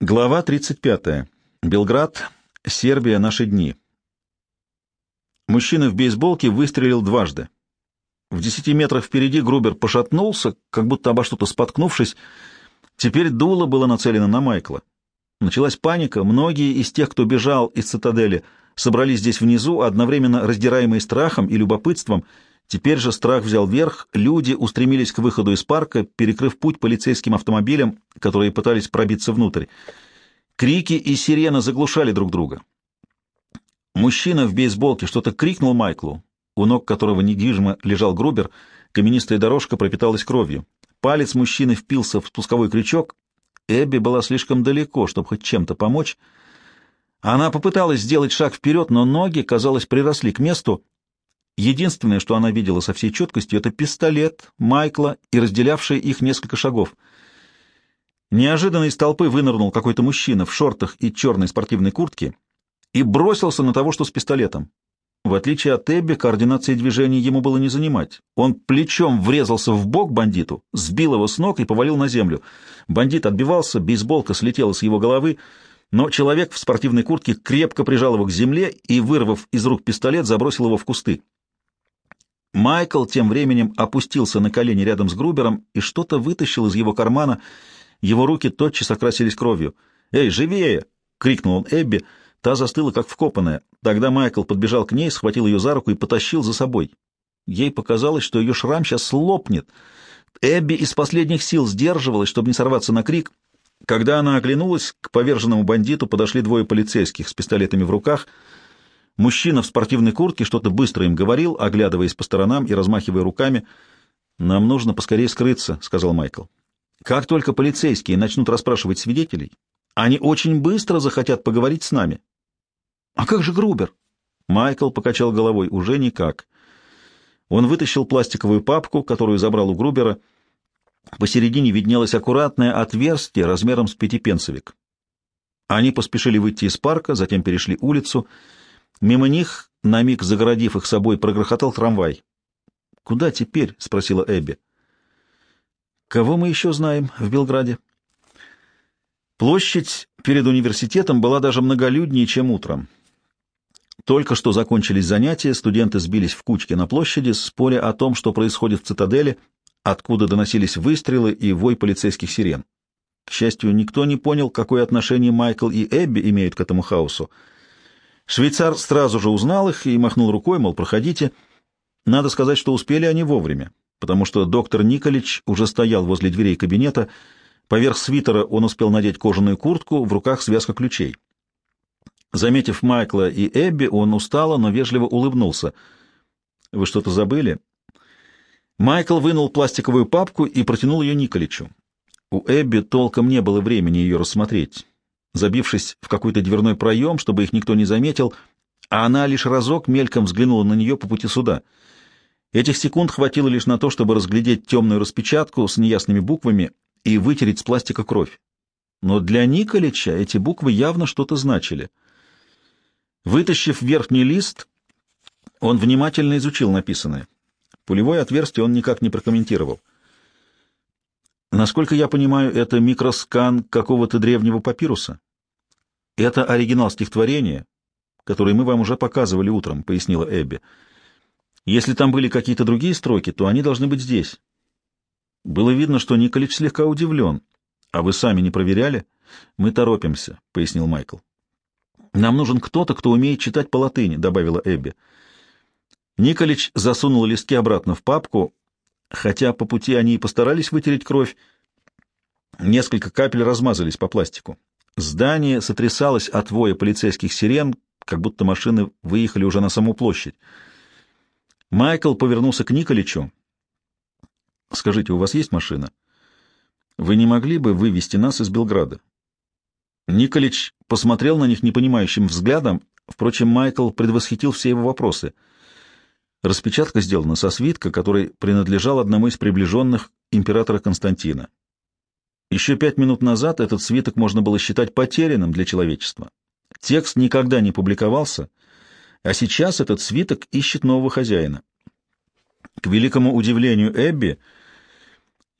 Глава 35. Белград, Сербия, наши дни. Мужчина в бейсболке выстрелил дважды. В десяти метрах впереди Грубер пошатнулся, как будто обо что-то споткнувшись. Теперь дуло было нацелено на Майкла. Началась паника. Многие из тех, кто бежал из цитадели, собрались здесь внизу, одновременно раздираемые страхом и любопытством. Теперь же страх взял верх, люди устремились к выходу из парка, перекрыв путь полицейским автомобилям, которые пытались пробиться внутрь. Крики и сирена заглушали друг друга. Мужчина в бейсболке что-то крикнул Майклу, у ног которого недвижимо лежал Грубер, каменистая дорожка пропиталась кровью. Палец мужчины впился в спусковой крючок. Эбби была слишком далеко, чтобы хоть чем-то помочь. Она попыталась сделать шаг вперед, но ноги, казалось, приросли к месту. Единственное, что она видела со всей четкостью, это пистолет Майкла и разделявшие их несколько шагов. Неожиданно из толпы вынырнул какой-то мужчина в шортах и черной спортивной куртке и бросился на того, что с пистолетом. В отличие от Эбби, координации движений ему было не занимать. Он плечом врезался в бок бандиту, сбил его с ног и повалил на землю. Бандит отбивался, бейсболка слетела с его головы, но человек в спортивной куртке крепко прижал его к земле и, вырвав из рук пистолет, забросил его в кусты. Майкл тем временем опустился на колени рядом с Грубером и что-то вытащил из его кармана. Его руки тотчас окрасились кровью. «Эй, живее!» — крикнул он Эбби. Та застыла, как вкопанная. Тогда Майкл подбежал к ней, схватил ее за руку и потащил за собой. Ей показалось, что ее шрам сейчас лопнет. Эбби из последних сил сдерживалась, чтобы не сорваться на крик. Когда она оглянулась, к поверженному бандиту подошли двое полицейских с пистолетами в руках. Мужчина в спортивной куртке что-то быстро им говорил, оглядываясь по сторонам и размахивая руками. «Нам нужно поскорее скрыться», — сказал Майкл. «Как только полицейские начнут расспрашивать свидетелей, они очень быстро захотят поговорить с нами. «А как же Грубер?» Майкл покачал головой. «Уже никак». Он вытащил пластиковую папку, которую забрал у Грубера. Посередине виднелось аккуратное отверстие размером с пятипенсовик. Они поспешили выйти из парка, затем перешли улицу. Мимо них, на миг загородив их собой, прогрохотал трамвай. «Куда теперь?» — спросила Эбби. «Кого мы еще знаем в Белграде?» Площадь перед университетом была даже многолюднее, чем утром. Только что закончились занятия, студенты сбились в кучки на площади, споря о том, что происходит в цитадели, откуда доносились выстрелы и вой полицейских сирен. К счастью, никто не понял, какое отношение Майкл и Эбби имеют к этому хаосу. Швейцар сразу же узнал их и махнул рукой, мол, проходите. Надо сказать, что успели они вовремя, потому что доктор Николич уже стоял возле дверей кабинета. Поверх свитера он успел надеть кожаную куртку, в руках связка ключей. Заметив Майкла и Эбби, он устало, но вежливо улыбнулся. «Вы что-то забыли?» Майкл вынул пластиковую папку и протянул ее Николичу. У Эбби толком не было времени ее рассмотреть. Забившись в какой-то дверной проем, чтобы их никто не заметил, а она лишь разок мельком взглянула на нее по пути сюда. Этих секунд хватило лишь на то, чтобы разглядеть темную распечатку с неясными буквами и вытереть с пластика кровь. Но для Николича эти буквы явно что-то значили — Вытащив верхний лист, он внимательно изучил написанное. Пулевое отверстие он никак не прокомментировал. Насколько я понимаю, это микроскан какого-то древнего папируса. Это оригинал стихотворения, который мы вам уже показывали утром, пояснила Эбби. Если там были какие-то другие строки, то они должны быть здесь. Было видно, что Николич слегка удивлен. А вы сами не проверяли? Мы торопимся, пояснил Майкл. «Нам нужен кто-то, кто умеет читать по латыни», — добавила Эбби. Николич засунул листки обратно в папку, хотя по пути они и постарались вытереть кровь. Несколько капель размазались по пластику. Здание сотрясалось от воя полицейских сирен, как будто машины выехали уже на саму площадь. Майкл повернулся к Николичу. «Скажите, у вас есть машина? Вы не могли бы вывести нас из Белграда? Николич посмотрел на них непонимающим взглядом. Впрочем, Майкл предвосхитил все его вопросы. Распечатка сделана со свитка, который принадлежал одному из приближенных императора Константина. Еще пять минут назад этот свиток можно было считать потерянным для человечества. Текст никогда не публиковался, а сейчас этот свиток ищет нового хозяина. К великому удивлению Эбби,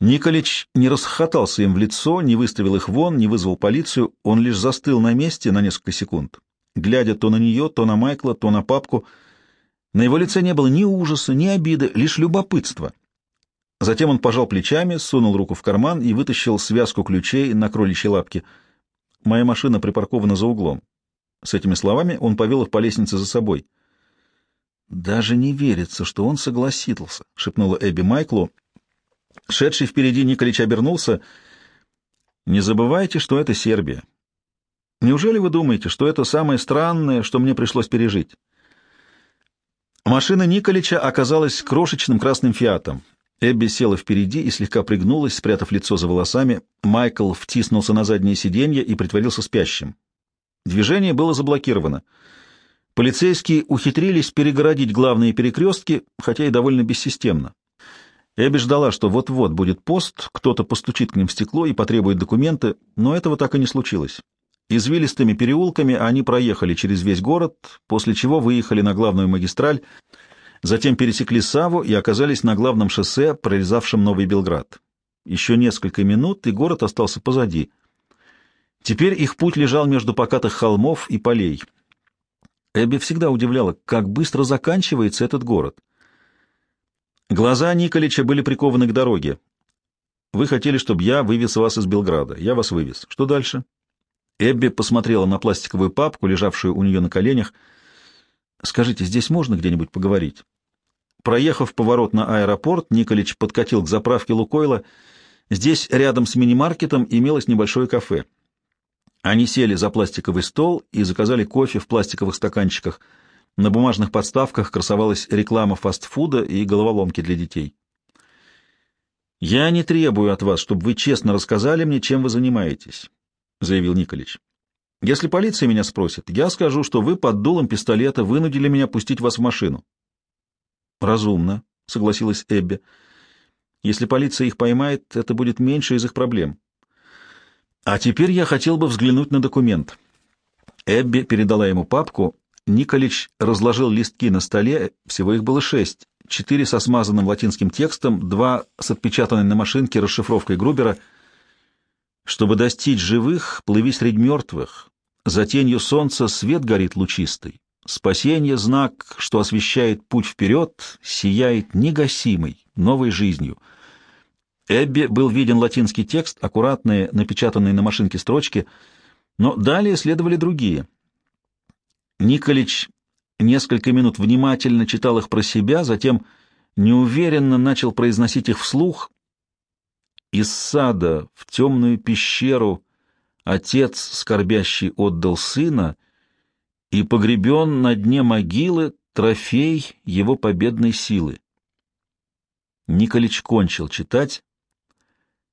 Николич не расхохотался им в лицо, не выставил их вон, не вызвал полицию, он лишь застыл на месте на несколько секунд, глядя то на нее, то на Майкла, то на папку. На его лице не было ни ужаса, ни обиды, лишь любопытство. Затем он пожал плечами, сунул руку в карман и вытащил связку ключей на кроличьей лапке. «Моя машина припаркована за углом». С этими словами он повел их по лестнице за собой. «Даже не верится, что он согласился», — шепнула Эбби Майклу, Шедший впереди Николич обернулся. «Не забывайте, что это Сербия. Неужели вы думаете, что это самое странное, что мне пришлось пережить?» Машина Николича оказалась крошечным красным «Фиатом». Эбби села впереди и слегка пригнулась, спрятав лицо за волосами. Майкл втиснулся на заднее сиденье и притворился спящим. Движение было заблокировано. Полицейские ухитрились перегородить главные перекрестки, хотя и довольно бессистемно. Эбби ждала, что вот-вот будет пост, кто-то постучит к ним в стекло и потребует документы, но этого так и не случилось. Извилистыми переулками они проехали через весь город, после чего выехали на главную магистраль, затем пересекли Саву и оказались на главном шоссе, прорезавшем Новый Белград. Еще несколько минут, и город остался позади. Теперь их путь лежал между покатых холмов и полей. Эбби всегда удивляла, как быстро заканчивается этот город — Глаза Николича были прикованы к дороге. «Вы хотели, чтобы я вывез вас из Белграда. Я вас вывез. Что дальше?» Эбби посмотрела на пластиковую папку, лежавшую у нее на коленях. «Скажите, здесь можно где-нибудь поговорить?» Проехав поворот на аэропорт, Николич подкатил к заправке Лукойла. Здесь, рядом с мини-маркетом, имелось небольшое кафе. Они сели за пластиковый стол и заказали кофе в пластиковых стаканчиках — на бумажных подставках красовалась реклама фастфуда и головоломки для детей. «Я не требую от вас, чтобы вы честно рассказали мне, чем вы занимаетесь», — заявил Николич. «Если полиция меня спросит, я скажу, что вы под дулом пистолета вынудили меня пустить вас в машину». «Разумно», — согласилась Эбби. «Если полиция их поймает, это будет меньше из их проблем». «А теперь я хотел бы взглянуть на документ». Эбби передала ему папку, Николич разложил листки на столе, всего их было шесть, четыре со смазанным латинским текстом, два с отпечатанной на машинке расшифровкой Грубера. «Чтобы достичь живых, плыви средь мертвых. За тенью солнца свет горит лучистый. Спасение — знак, что освещает путь вперед, сияет негасимой, новой жизнью». Эбби был виден латинский текст, аккуратные, напечатанные на машинке строчки, но далее следовали другие — Николич несколько минут внимательно читал их про себя, затем неуверенно начал произносить их вслух. Из сада в темную пещеру отец скорбящий отдал сына, и погребен на дне могилы трофей его победной силы. Николич кончил читать.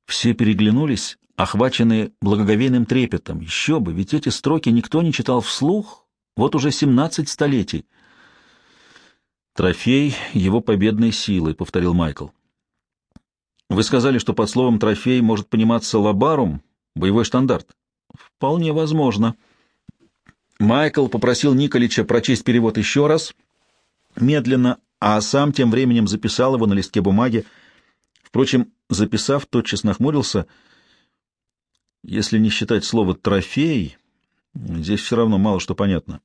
Все переглянулись, охваченные благоговейным трепетом. Еще бы, ведь эти строки никто не читал вслух, вот уже семнадцать столетий. «Трофей его победной силы», — повторил Майкл. «Вы сказали, что под словом «трофей» может пониматься лабарум, боевой штандарт?» «Вполне возможно». Майкл попросил Николича прочесть перевод еще раз, медленно, а сам тем временем записал его на листке бумаги. Впрочем, записав, тотчас нахмурился. Если не считать слово «трофей», Здесь все равно мало что понятно.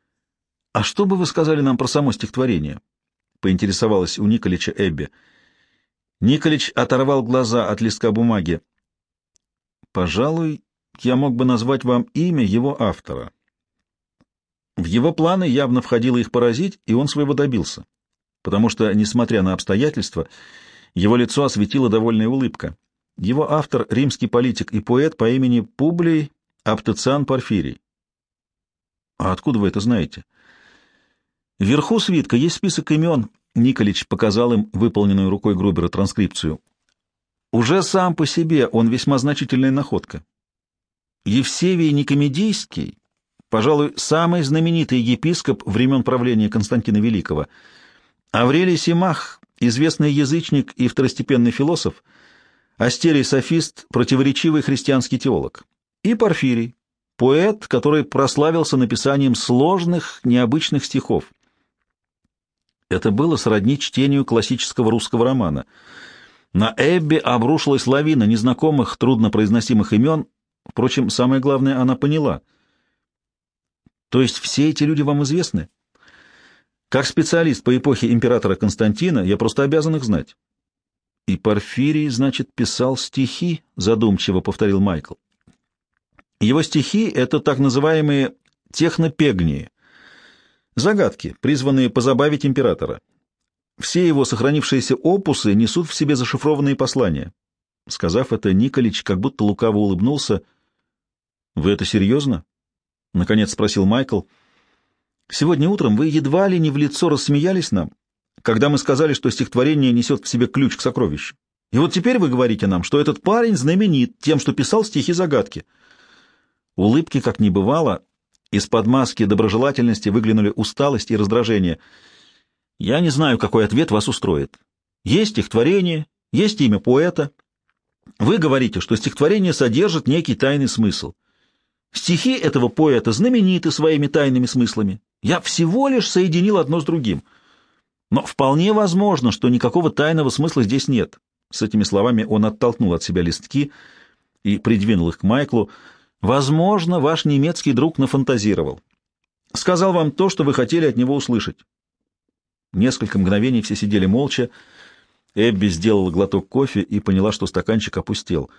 — А что бы вы сказали нам про само стихотворение? — поинтересовалась у Николича Эбби. Николич оторвал глаза от листка бумаги. — Пожалуй, я мог бы назвать вам имя его автора. В его планы явно входило их поразить, и он своего добился, потому что, несмотря на обстоятельства, его лицо осветила довольная улыбка. Его автор — римский политик и поэт по имени Публий Аптоциан Порфирий. А откуда вы это знаете? Вверху свитка есть список имен. Николич показал им выполненную рукой Грубера транскрипцию. Уже сам по себе он весьма значительная находка. Евсевий Никомедийский, пожалуй, самый знаменитый епископ времен правления Константина Великого. Аврелий Симах, известный язычник и второстепенный философ, Астерий Софист, противоречивый христианский теолог и Порфирий, поэт, который прославился написанием сложных, необычных стихов. Это было сродни чтению классического русского романа. На Эбби обрушилась лавина незнакомых, труднопроизносимых имен. Впрочем, самое главное она поняла. То есть все эти люди вам известны? Как специалист по эпохе императора Константина я просто обязан их знать. И Порфирий, значит, писал стихи, задумчиво повторил Майкл. Его стихи — это так называемые технопегнии, загадки, призванные позабавить императора. Все его сохранившиеся опусы несут в себе зашифрованные послания. Сказав это, Николич как будто лукаво улыбнулся. — Вы это серьезно? — наконец спросил Майкл. — Сегодня утром вы едва ли не в лицо рассмеялись нам, когда мы сказали, что стихотворение несет в себе ключ к сокровищу. И вот теперь вы говорите нам, что этот парень знаменит тем, что писал стихи-загадки. Улыбки как не бывало, из-под маски доброжелательности выглянули усталость и раздражение — я не знаю, какой ответ вас устроит. Есть стихотворение, есть имя поэта. Вы говорите, что стихотворение содержит некий тайный смысл. Стихи этого поэта знамениты своими тайными смыслами. Я всего лишь соединил одно с другим. Но вполне возможно, что никакого тайного смысла здесь нет. С этими словами он оттолкнул от себя листки и придвинул их к Майклу. Возможно, ваш немецкий друг нафантазировал. Сказал вам то, что вы хотели от него услышать. Несколько мгновений все сидели молча. Эбби сделала глоток кофе и поняла, что стаканчик опустел.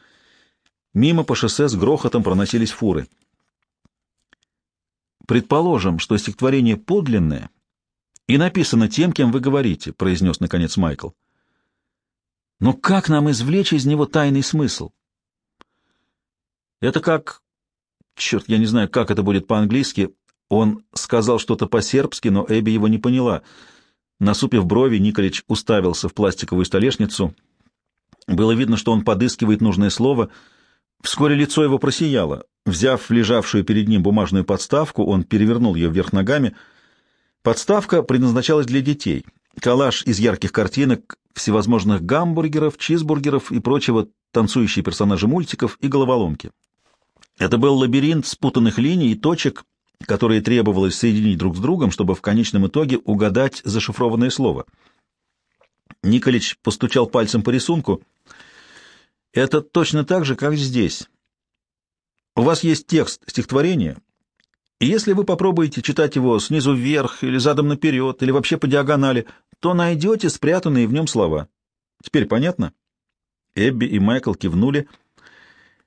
Мимо по шоссе с грохотом проносились фуры. «Предположим, что стихотворение подлинное и написано тем, кем вы говорите», — произнес, наконец, Майкл. «Но как нам извлечь из него тайный смысл?» «Это как... Черт, я не знаю, как это будет по-английски. Он сказал что-то по-сербски, но Эбби его не поняла». Насупив брови, Николич уставился в пластиковую столешницу. Было видно, что он подыскивает нужное слово. Вскоре лицо его просияло. Взяв лежавшую перед ним бумажную подставку, он перевернул ее вверх ногами. Подставка предназначалась для детей. Коллаж из ярких картинок, всевозможных гамбургеров, чизбургеров и прочего, танцующие персонажи мультиков и головоломки. Это был лабиринт спутанных линий и точек, которые требовалось соединить друг с другом, чтобы в конечном итоге угадать зашифрованное слово. Николич постучал пальцем по рисунку. «Это точно так же, как здесь. У вас есть текст стихотворения, и если вы попробуете читать его снизу вверх или задом наперед, или вообще по диагонали, то найдете спрятанные в нем слова. Теперь понятно?» Эбби и Майкл кивнули —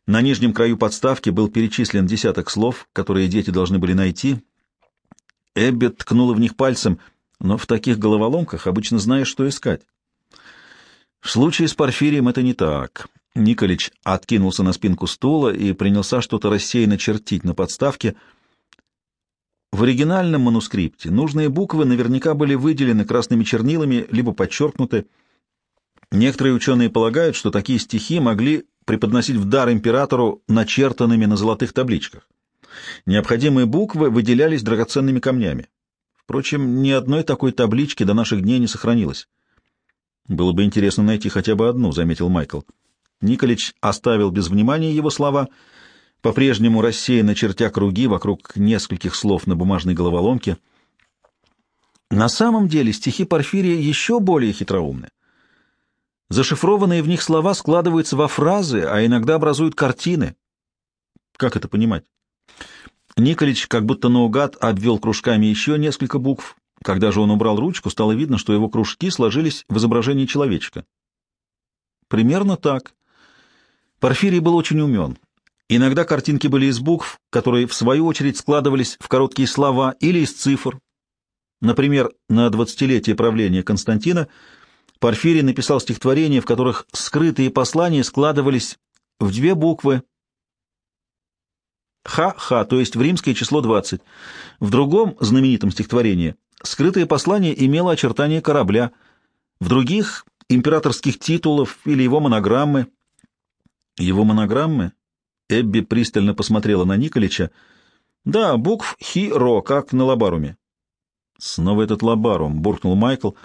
на нижнем краю подставки был перечислен десяток слов, которые дети должны были найти. Эбби ткнула в них пальцем, но в таких головоломках обычно знаешь, что искать. В случае с Порфирием это не так. Николич откинулся на спинку стула и принялся что-то рассеянно чертить на подставке. В оригинальном манускрипте нужные буквы наверняка были выделены красными чернилами, либо подчеркнуты. Некоторые ученые полагают, что такие стихи могли преподносить в дар императору начертанными на золотых табличках. Необходимые буквы выделялись драгоценными камнями. Впрочем, ни одной такой таблички до наших дней не сохранилось. «Было бы интересно найти хотя бы одну», — заметил Майкл. Николич оставил без внимания его слова, по-прежнему рассеянно чертя круги вокруг нескольких слов на бумажной головоломке. На самом деле стихи Порфирия еще более хитроумны. Зашифрованные в них слова складываются во фразы, а иногда образуют картины. Как это понимать? Николич как будто наугад обвел кружками еще несколько букв. Когда же он убрал ручку, стало видно, что его кружки сложились в изображении человечка. Примерно так. Порфирий был очень умен. Иногда картинки были из букв, которые, в свою очередь, складывались в короткие слова или из цифр. Например, на двадцатилетие правления Константина – Порфирий написал стихотворения, в которых скрытые послания складывались в две буквы «ха-ха», то есть в римское число 20. В другом знаменитом стихотворении скрытое послание имело очертания корабля, в других — императорских титулов или его монограммы. Его монограммы? Эбби пристально посмотрела на Николича. Да, букв «хи-ро», как на лабаруме. Снова этот лабарум, буркнул Майкл —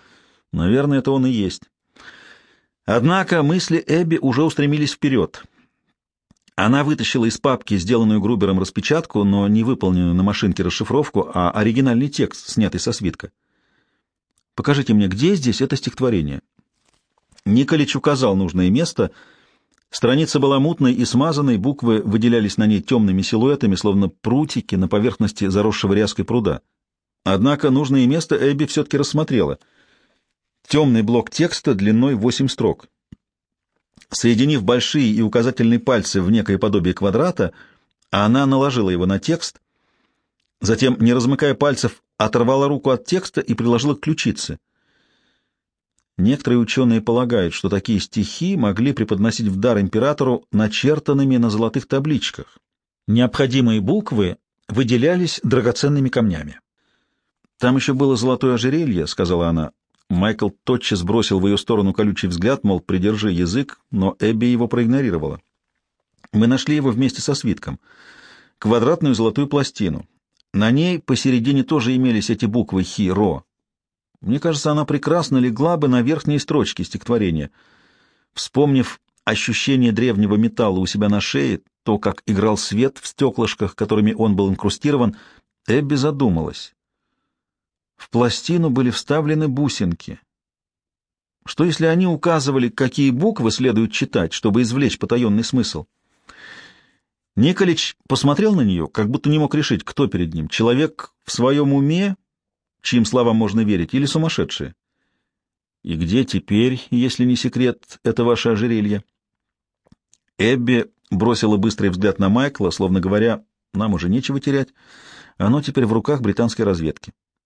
Наверное, это он и есть. Однако мысли Эбби уже устремились вперед. Она вытащила из папки сделанную Грубером распечатку, но не выполненную на машинке расшифровку, а оригинальный текст, снятый со свитка. «Покажите мне, где здесь это стихотворение?» Николич указал нужное место. Страница была мутной и смазанной, буквы выделялись на ней темными силуэтами, словно прутики на поверхности заросшего ряской пруда. Однако нужное место Эбби все-таки рассмотрела. Темный блок текста длиной восемь строк. Соединив большие и указательные пальцы в некое подобие квадрата, она наложила его на текст, затем, не размыкая пальцев, оторвала руку от текста и приложила к ключице. Некоторые ученые полагают, что такие стихи могли преподносить в дар императору начертанными на золотых табличках. Необходимые буквы выделялись драгоценными камнями. «Там еще было золотое ожерелье», — сказала она. Майкл тотчас бросил в ее сторону колючий взгляд, мол, придержи язык, но Эбби его проигнорировала. Мы нашли его вместе со свитком. Квадратную золотую пластину. На ней посередине тоже имелись эти буквы «Хи-Ро». Мне кажется, она прекрасно легла бы на верхние строчки стихотворения. Вспомнив ощущение древнего металла у себя на шее, то, как играл свет в стеклышках, которыми он был инкрустирован, Эбби задумалась. В пластину были вставлены бусинки. Что если они указывали, какие буквы следует читать, чтобы извлечь потаенный смысл? Николич посмотрел на нее, как будто не мог решить, кто перед ним, человек в своем уме, чьим словам можно верить, или сумасшедший. И где теперь, если не секрет, это ваше ожерелье? Эбби бросила быстрый взгляд на Майкла, словно говоря, нам уже нечего терять, оно теперь в руках британской разведки.